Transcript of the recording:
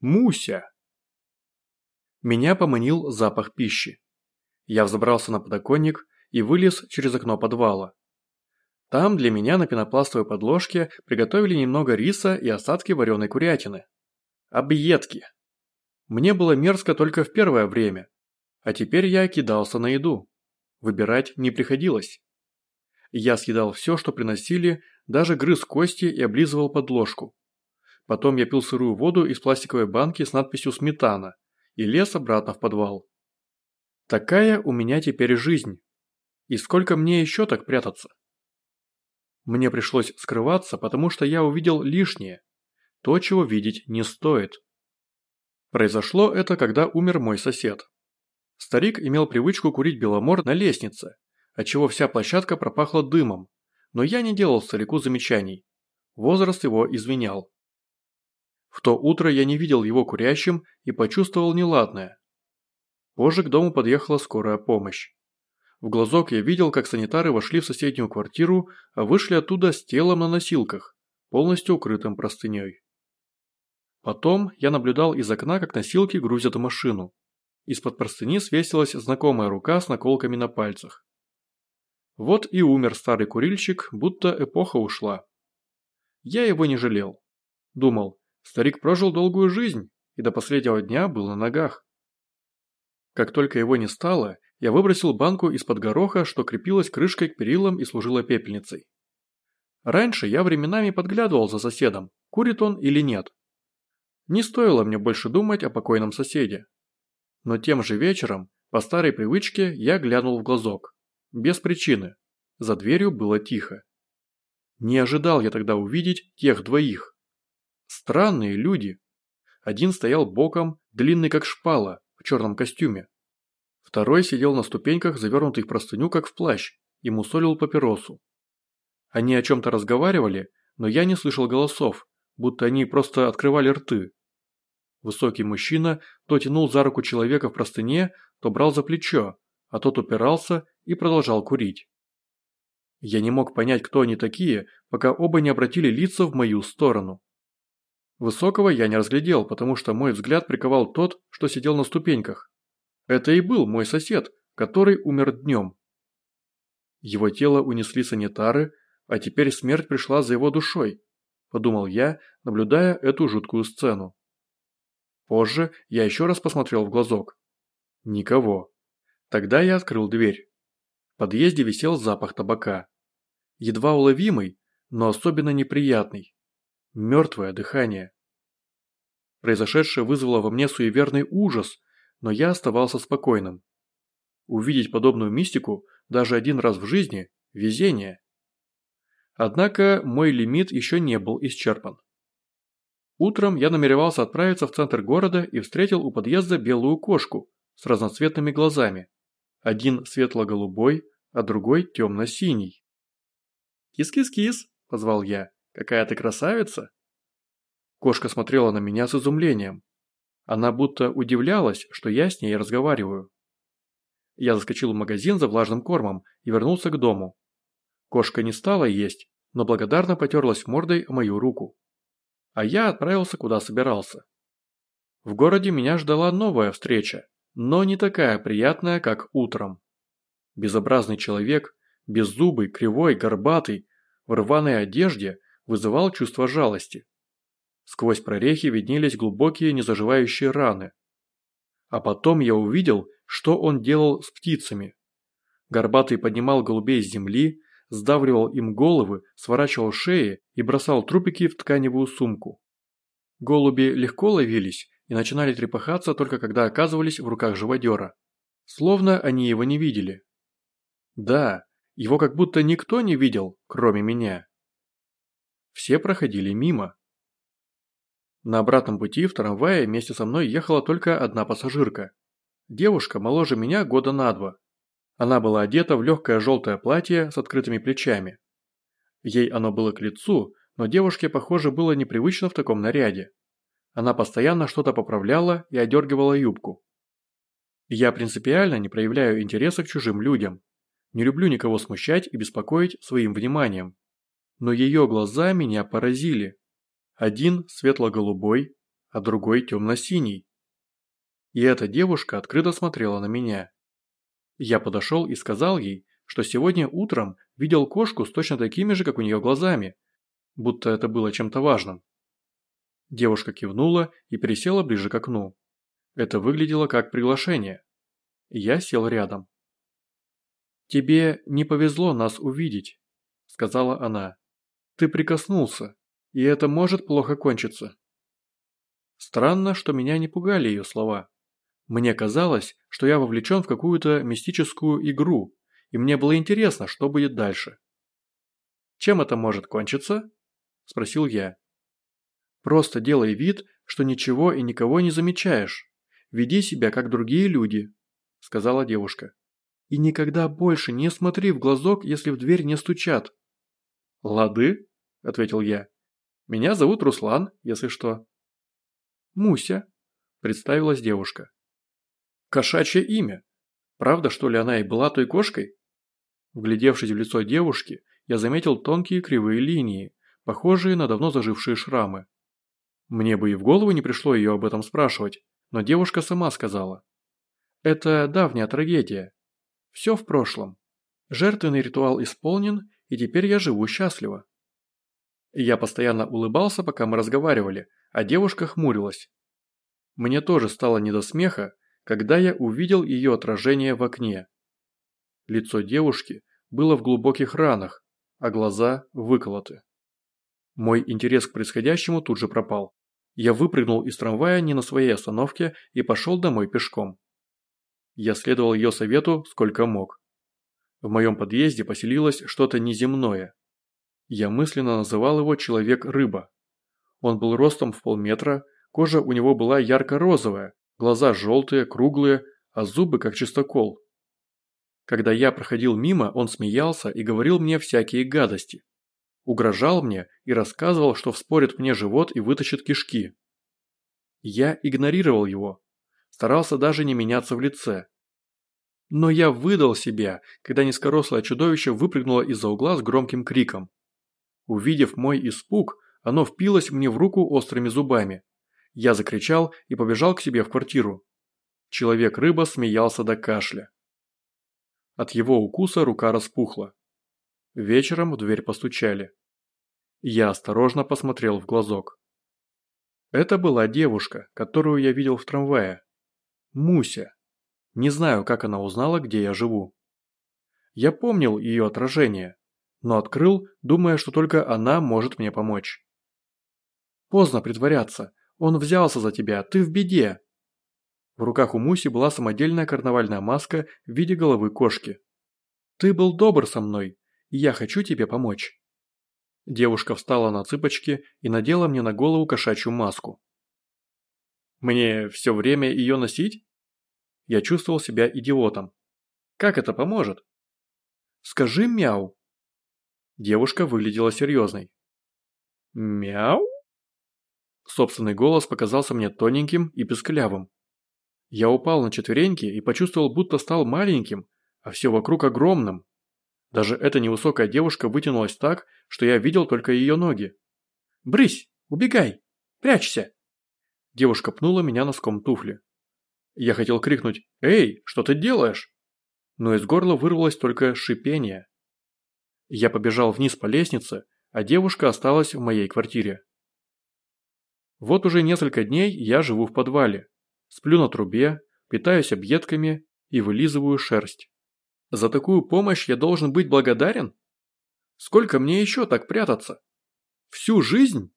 Муся! Меня поманил запах пищи. Я взобрался на подоконник и вылез через окно подвала. Там для меня на пенопластовой подложке приготовили немного риса и осадки вареной курятины. Объедки. Мне было мерзко только в первое время, а теперь я кидался на еду. Выбирать не приходилось. Я съедал все, что приносили, даже грыз кости и облизывал подложку. Потом я пил сырую воду из пластиковой банки с надписью «Сметана» и лез обратно в подвал. Такая у меня теперь жизнь. И сколько мне еще так прятаться? Мне пришлось скрываться, потому что я увидел лишнее. То, чего видеть не стоит. Произошло это, когда умер мой сосед. Старик имел привычку курить беломор на лестнице, отчего вся площадка пропахла дымом, но я не делал старику замечаний. Возраст его извинял. В то утро я не видел его курящим и почувствовал неладное. Позже к дому подъехала скорая помощь. В глазок я видел, как санитары вошли в соседнюю квартиру, а вышли оттуда с телом на носилках, полностью укрытым простыней. Потом я наблюдал из окна, как носилки грузят машину. Из-под простыни свесилась знакомая рука с наколками на пальцах. Вот и умер старый курильщик, будто эпоха ушла. Я его не жалел. Думал, старик прожил долгую жизнь и до последнего дня был на ногах. Как только его не стало, я выбросил банку из-под гороха, что крепилась крышкой к перилам и служила пепельницей. Раньше я временами подглядывал за соседом, курит он или нет. Не стоило мне больше думать о покойном соседе. Но тем же вечером, по старой привычке, я глянул в глазок. Без причины. За дверью было тихо. Не ожидал я тогда увидеть тех двоих. Странные люди. Один стоял боком, длинный как шпала, в черном костюме. Второй сидел на ступеньках, завернутый в простыню, как в плащ, и мусолил папиросу. Они о чем-то разговаривали, но я не слышал голосов, будто они просто открывали рты. Высокий мужчина то тянул за руку человека в простыне, то брал за плечо, а тот упирался и продолжал курить. Я не мог понять, кто они такие, пока оба не обратили лица в мою сторону. Высокого я не разглядел, потому что мой взгляд приковал тот, что сидел на ступеньках. Это и был мой сосед, который умер днем. Его тело унесли санитары, а теперь смерть пришла за его душой, подумал я, наблюдая эту жуткую сцену. Позже я еще раз посмотрел в глазок. Никого. Тогда я открыл дверь. В подъезде висел запах табака. Едва уловимый, но особенно неприятный. Мертвое дыхание. Произошедшее вызвало во мне суеверный ужас, но я оставался спокойным. Увидеть подобную мистику даже один раз в жизни – везение. Однако мой лимит еще не был исчерпан. Утром я намеревался отправиться в центр города и встретил у подъезда белую кошку с разноцветными глазами. Один светло-голубой, а другой темно-синий. «Кис-кис-кис!» – позвал я. «Какая ты красавица!» Кошка смотрела на меня с изумлением. Она будто удивлялась, что я с ней разговариваю. Я заскочил в магазин за влажным кормом и вернулся к дому. Кошка не стала есть, но благодарно потерлась мордой о мою руку а я отправился куда собирался. В городе меня ждала новая встреча, но не такая приятная, как утром. Безобразный человек, беззубый, кривой, горбатый, в рваной одежде вызывал чувство жалости. Сквозь прорехи виднелись глубокие незаживающие раны. А потом я увидел, что он делал с птицами. Горбатый поднимал голубей с земли, сдавливал им головы, сворачивал шеи и бросал трупики в тканевую сумку. Голуби легко ловились и начинали трепыхаться только когда оказывались в руках живодера. Словно они его не видели. Да, его как будто никто не видел, кроме меня. Все проходили мимо. На обратном пути в трамвае вместе со мной ехала только одна пассажирка. Девушка моложе меня года на два. Она была одета в легкое желтое платье с открытыми плечами. Ей оно было к лицу, но девушке, похоже, было непривычно в таком наряде. Она постоянно что-то поправляла и одергивала юбку. Я принципиально не проявляю интереса к чужим людям. Не люблю никого смущать и беспокоить своим вниманием. Но ее глаза меня поразили. Один светло-голубой, а другой темно-синий. И эта девушка открыто смотрела на меня. Я подошел и сказал ей, что сегодня утром видел кошку с точно такими же, как у нее глазами, будто это было чем-то важным. Девушка кивнула и пересела ближе к окну. Это выглядело как приглашение. Я сел рядом. «Тебе не повезло нас увидеть», – сказала она. «Ты прикоснулся, и это может плохо кончиться». Странно, что меня не пугали ее слова. Мне казалось, что я вовлечен в какую-то мистическую игру, и мне было интересно, что будет дальше. «Чем это может кончиться?» – спросил я. «Просто делай вид, что ничего и никого не замечаешь. Веди себя, как другие люди», – сказала девушка. «И никогда больше не смотри в глазок, если в дверь не стучат». «Лады», – ответил я. «Меня зовут Руслан, если что». «Муся», – представилась девушка. Кошачье имя. Правда, что ли, она и была той кошкой? Вглядевшись в лицо девушки, я заметил тонкие кривые линии, похожие на давно зажившие шрамы. Мне бы и в голову не пришло ее об этом спрашивать, но девушка сама сказала. Это давняя трагедия. Все в прошлом. Жертвенный ритуал исполнен, и теперь я живу счастливо. Я постоянно улыбался, пока мы разговаривали, а девушка хмурилась. Мне тоже стало не до смеха, когда я увидел ее отражение в окне. Лицо девушки было в глубоких ранах, а глаза выколоты. Мой интерес к происходящему тут же пропал. Я выпрыгнул из трамвая не на своей остановке и пошел домой пешком. Я следовал ее совету сколько мог. В моем подъезде поселилось что-то неземное. Я мысленно называл его «человек-рыба». Он был ростом в полметра, кожа у него была ярко-розовая, глаза желтые, круглые, а зубы как чистокол. Когда я проходил мимо, он смеялся и говорил мне всякие гадости. Угрожал мне и рассказывал, что вспорит мне живот и вытащит кишки. Я игнорировал его, старался даже не меняться в лице. Но я выдал себя, когда низкорослое чудовище выпрыгнуло из-за угла с громким криком. Увидев мой испуг, оно впилось мне в руку острыми зубами. Я закричал и побежал к себе в квартиру. Человек-рыба смеялся до кашля. От его укуса рука распухла. Вечером в дверь постучали. Я осторожно посмотрел в глазок. Это была девушка, которую я видел в трамвае. Муся. Не знаю, как она узнала, где я живу. Я помнил ее отражение, но открыл, думая, что только она может мне помочь. Поздно притворяться, он взялся за тебя, ты в беде!» В руках у Муси была самодельная карнавальная маска в виде головы кошки. «Ты был добр со мной, и я хочу тебе помочь». Девушка встала на цыпочки и надела мне на голову кошачью маску. «Мне все время ее носить?» Я чувствовал себя идиотом. «Как это поможет?» «Скажи мяу». Девушка выглядела серьезной. «Мяу?» Собственный голос показался мне тоненьким и песклявым. Я упал на четвереньки и почувствовал, будто стал маленьким, а все вокруг огромным. Даже эта невысокая девушка вытянулась так, что я видел только ее ноги. «Брысь! Убегай! Прячься!» Девушка пнула меня носком туфли. Я хотел крикнуть «Эй, что ты делаешь?» Но из горла вырвалось только шипение. Я побежал вниз по лестнице, а девушка осталась в моей квартире. Вот уже несколько дней я живу в подвале. Сплю на трубе, питаюсь объедками и вылизываю шерсть. За такую помощь я должен быть благодарен? Сколько мне еще так прятаться? Всю жизнь?